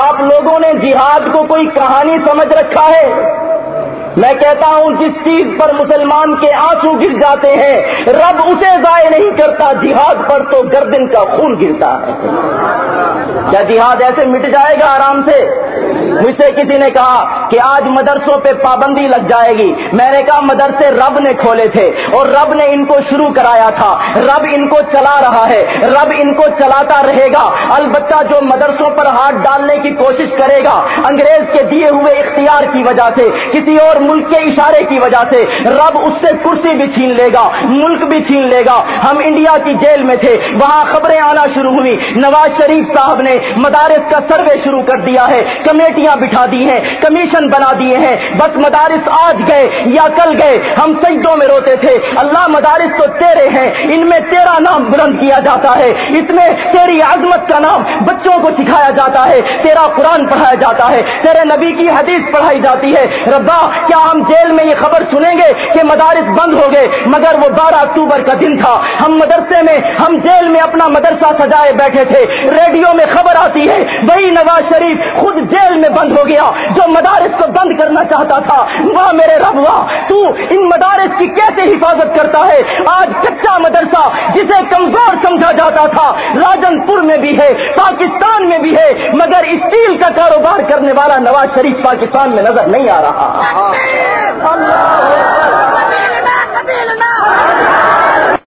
آپ لوگوں نے جہاد کو کوئی کہانی سمجھ رکھا ہے؟ میں کہتا ہوں جس چیز پر مسلمان کے آنسو گر جاتے ہیں، رب اسے ضائع نہیں کرتا، جہاد پر تو گردن کا خون گرتا ہے۔ کیا جہاد ایسے مٹ جائے گا آرام سے؟ مجھ سے کسی نے کہا کہ آج مدرسوں پہ پابندی لگ جائے گی۔ میں نے کہا مدرسے رب نے کھولے تھے اور رب نے ان کو شروع کرایا تھا۔ رب ان کو چلا رہا ہے۔ رب ان کو چلاتا رہے گا۔ البتہ جو مدرسوں پر ہاتھ ڈالنے کی کوشش کرے گا، انگریز کے دیے ہوئے اختیار کی وجہ سے، کسی اور ملک کے اشارے کی وجہ سے، رب اس سے کرسی بھی چھین لے گا، ملک بھی چھین لے گا۔ ہم انڈیا کی جیل میں تھے، وہاں خبریں آنا شروع ہوئی۔ نواز شریف صاحب نے مدارس کا سروے شروع کر دیا ہے، کمیٹیاں بٹھا دی ہیں، کمیشن بنا دیے ہیں۔ بس مدارس آج گئے یا کل گئے، ہم سجدوں میں روتے تھے۔ اللہ مدارس تو تیرے ہیں، ان میں تیرا نام بلند کیا جاتا ہے۔ اس میں تیری عظمت کا نام بچوں کو سکھایا جاتا ہے، تیرا قرآن پڑھایا جاتا ہے، تیرے نبی کی حدیث پڑھائی جاتی ہے۔ ربا، کیا ہم جیل میں یہ خبر سنیں گے کہ مدارس بند ہو گئے، مگر وہ بارہ اکتوبر کا دن تھا۔ ہم مدرسے میں، ہم جیل میں اپنا مدرسہ سجائے بیٹھے تھے۔ ریڈیو میں خبر آتی ہے وہی نواز شریف خود جیل میں بند ہو گیا، جو مدارس کو بند کرنا چاہتا تھا۔ واہ میرے رب، واہ، تو ان مدارس کی کیسے حفاظت کرتا ہے؟ آج کچا مدرسہ، جسے کمزور سمجھا جاتا تھا، راجن پور میں بھی ہے، پاکستان میں بھی ہے، مگر اسٹیل کا کاروبار کرنے والا نواز شریف پاکستان میں نظر نہیں آ رہا۔ اللہ۔